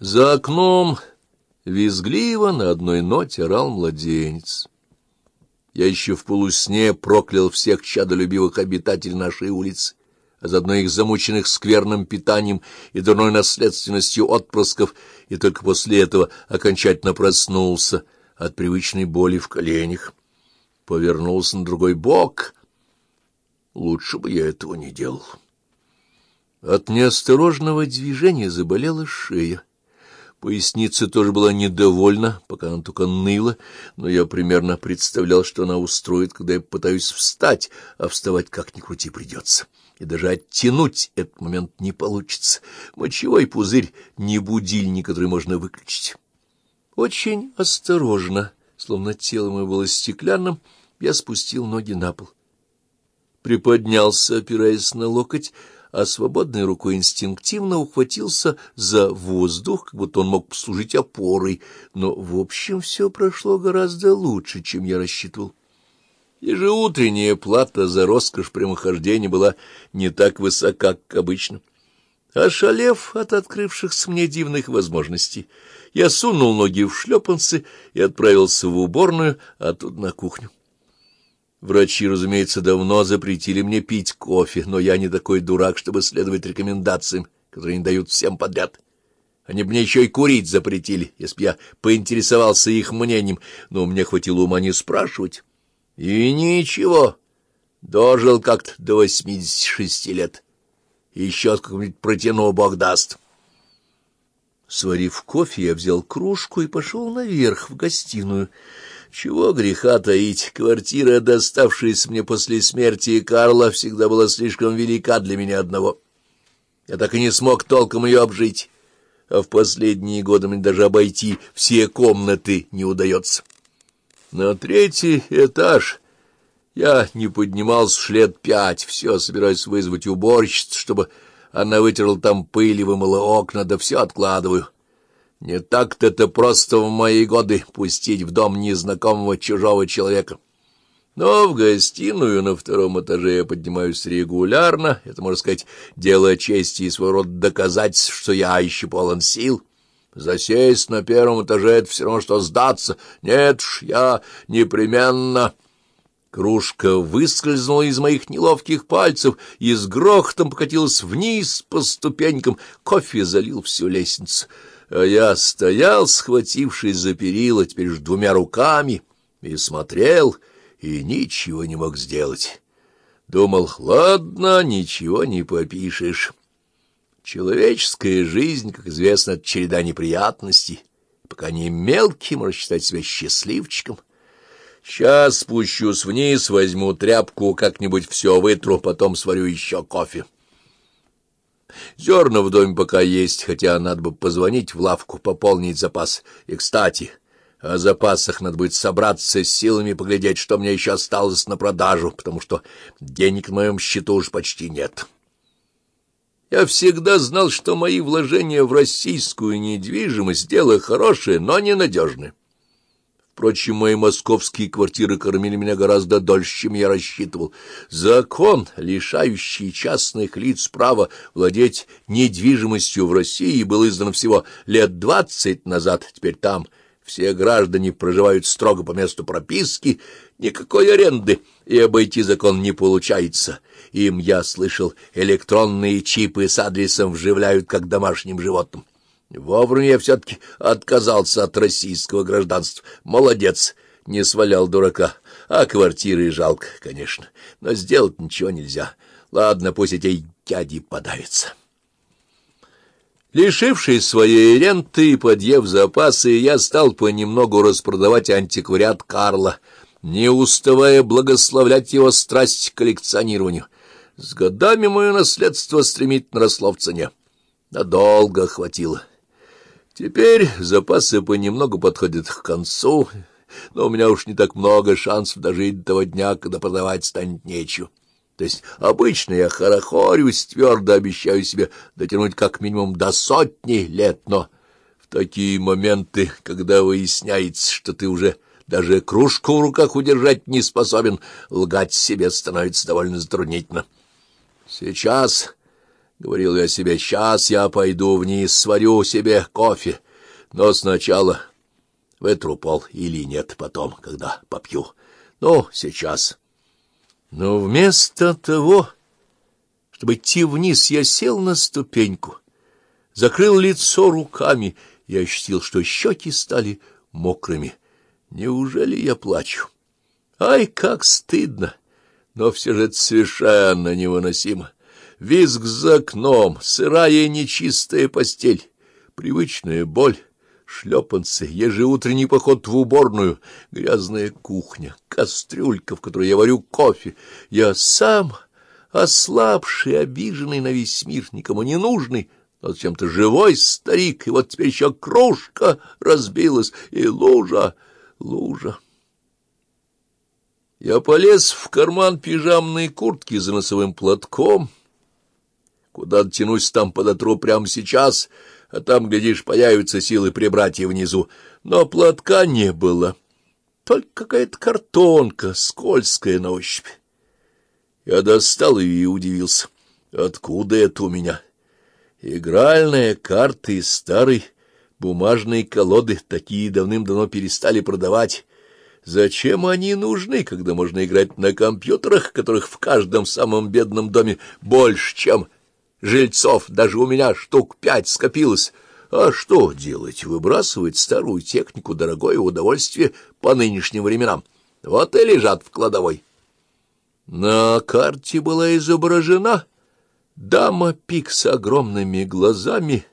За окном визгливо на одной ноте орал младенец. Я еще в полусне проклял всех чадолюбивых обитателей нашей улицы, а заодно их замученных скверным питанием и дурной наследственностью отпрысков, и только после этого окончательно проснулся от привычной боли в коленях. Повернулся на другой бок. Лучше бы я этого не делал. От неосторожного движения заболела шея. Поясница тоже была недовольна, пока она только ныла, но я примерно представлял, что она устроит, когда я пытаюсь встать, а вставать как ни крути придется. И даже оттянуть этот момент не получится. Мочевой пузырь — не будильник, который можно выключить. Очень осторожно, словно тело мое было стеклянным, я спустил ноги на пол. Приподнялся, опираясь на локоть, а свободной рукой инстинктивно ухватился за воздух, как будто он мог послужить опорой, но, в общем, все прошло гораздо лучше, чем я рассчитывал. Ежеутренняя плата за роскошь прямохождения была не так высока, как обычно. Ошалев от открывшихся мне дивных возможностей, я сунул ноги в шлепанцы и отправился в уборную, а оттуда на кухню. Врачи, разумеется, давно запретили мне пить кофе, но я не такой дурак, чтобы следовать рекомендациям, которые они дают всем подряд. Они бы мне еще и курить запретили, если бы я поинтересовался их мнением, но мне хватило ума не спрашивать. И ничего, дожил как-то до восьмидесяти шести лет. Еще как-нибудь протяну, бог даст. Сварив кофе, я взял кружку и пошел наверх, в гостиную. Чего греха таить, квартира, доставшаяся мне после смерти Карла, всегда была слишком велика для меня одного. Я так и не смог толком ее обжить, а в последние годы мне даже обойти все комнаты не удается. На третий этаж я не поднимался уж лет пять, все собираюсь вызвать уборщицу, чтобы она вытерла там пыль и вымыла окна, да все откладываю. Не так-то это просто в мои годы пустить в дом незнакомого чужого человека. Но в гостиную на втором этаже я поднимаюсь регулярно. Это, можно сказать, дело чести и своего рода доказательств, что я еще полон сил. Засесть на первом этаже — это все равно, что сдаться. Нет ж, я непременно... Кружка выскользнула из моих неловких пальцев и с грохотом покатилась вниз по ступенькам. Кофе залил всю лестницу. А я стоял, схватившись за перила, теперь ж двумя руками, и смотрел, и ничего не мог сделать. Думал, ладно, ничего не попишешь. Человеческая жизнь, как известно, череда неприятностей. Пока не мелкий, можно считать себя счастливчиком. Сейчас спущусь вниз, возьму тряпку, как-нибудь все вытру, потом сварю еще кофе. Зерна в доме пока есть, хотя надо бы позвонить в лавку, пополнить запас. И, кстати, о запасах надо будет собраться с силами поглядеть, что мне еще осталось на продажу, потому что денег на моем счету уж почти нет. Я всегда знал, что мои вложения в российскую недвижимость — дело хорошее, но ненадежное. Впрочем, мои московские квартиры кормили меня гораздо дольше, чем я рассчитывал. Закон, лишающий частных лиц права владеть недвижимостью в России, был издан всего лет двадцать назад. Теперь там все граждане проживают строго по месту прописки, никакой аренды, и обойти закон не получается. Им, я слышал, электронные чипы с адресом вживляют как домашним животным. Вовремя я все-таки отказался от российского гражданства. Молодец, не свалял дурака. А квартиры жалко, конечно, но сделать ничего нельзя. Ладно, пусть эти дяди подавятся. Лишившись своей ренты и подъев запасы, я стал понемногу распродавать антиквариат Карла, не уставая благословлять его страсть к коллекционированию. С годами мое наследство стремительно росло в цене. Надолго хватило. Теперь запасы понемногу подходят к концу, но у меня уж не так много шансов дожить до того дня, когда продавать станет нечего. То есть обычно я хорохорюсь, твердо обещаю себе дотянуть как минимум до сотни лет, но в такие моменты, когда выясняется, что ты уже даже кружку в руках удержать не способен, лгать себе становится довольно затруднительно. Сейчас — говорил я себе, — сейчас я пойду вниз, сварю себе кофе, но сначала вытру пол или нет потом, когда попью. Ну, сейчас. Но вместо того, чтобы идти вниз, я сел на ступеньку, закрыл лицо руками и ощутил, что щеки стали мокрыми. Неужели я плачу? Ай, как стыдно! Но все же это совершенно невыносимо. Визг за окном, сырая и нечистая постель, привычная боль, шлепанцы, ежеутренний поход в уборную, грязная кухня, кастрюлька, в которой я варю кофе. Я сам, ослабший, обиженный на весь мир, никому не нужный, но зачем-то живой старик, и вот теперь еще кружка разбилась, и лужа, лужа. Я полез в карман пижамной куртки за носовым платком. Куда тянусь, там подотру прямо сейчас, а там, глядишь, появятся силы прибрать и внизу. Но платка не было, только какая-то картонка, скользкая на ощупь. Я достал ее и удивился. Откуда это у меня? Игральная карта из старой бумажной колоды, такие давным-давно перестали продавать. Зачем они нужны, когда можно играть на компьютерах, которых в каждом самом бедном доме больше, чем жильцов? Даже у меня штук пять скопилось. А что делать? Выбрасывать старую технику, дорогое удовольствие по нынешним временам. Вот и лежат в кладовой. На карте была изображена дама-пик с огромными глазами,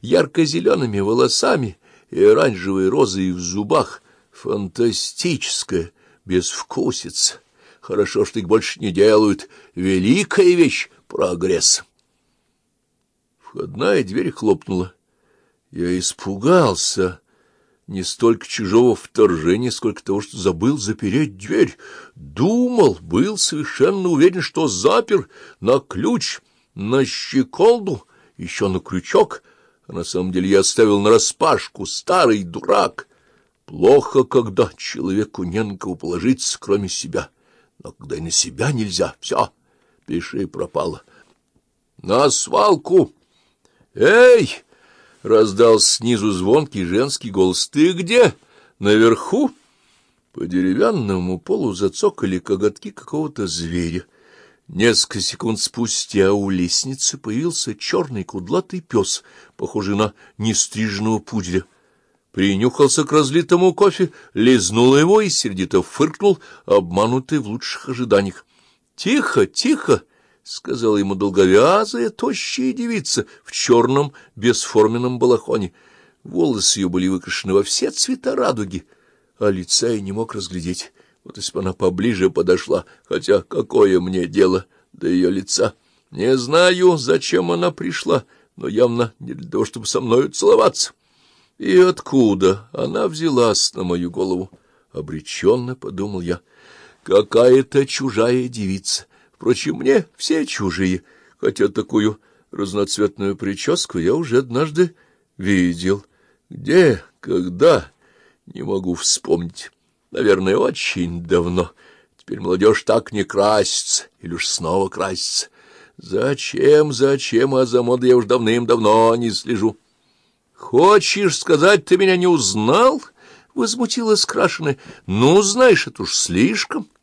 ярко-зелеными волосами и оранжевой розой в зубах — Фантастическая безвкусица. Хорошо, что их больше не делают. Великая вещь — прогресс. Входная дверь хлопнула. Я испугался не столько чужого вторжения, сколько того, что забыл запереть дверь. Думал, был совершенно уверен, что запер на ключ, на щеколду, еще на крючок, а на самом деле я оставил нараспашку, старый дурак. Плохо, когда человеку не на кого положиться, кроме себя. Но когда и на себя нельзя, все, пиши, пропало. На свалку! Эй! — раздался снизу звонкий женский голос. — Ты где? Наверху? По деревянному полу зацокали коготки какого-то зверя. Несколько секунд спустя у лестницы появился черный кудлатый пес, похожий на нестриженного пуделя принюхался к разлитому кофе, лизнул его и сердито фыркнул, обманутый в лучших ожиданиях. — Тихо, тихо! — сказала ему долговязая, тощая девица в черном бесформенном балахоне. Волосы ее были выкрашены во все цвета радуги, а лица я не мог разглядеть. Вот если бы она поближе подошла, хотя какое мне дело до ее лица. Не знаю, зачем она пришла, но явно не для того, чтобы со мною целоваться. И откуда она взялась на мою голову? Обреченно подумал я. Какая-то чужая девица. Впрочем, мне все чужие, хотя такую разноцветную прическу я уже однажды видел. Где, когда, не могу вспомнить. Наверное, очень давно. Теперь молодежь так не красится, или уж снова красится. Зачем, зачем, а за модой я уж давным-давно не слежу. Хочешь сказать, ты меня не узнал? — возмутилась Крашеная. — Ну, знаешь, это уж слишком.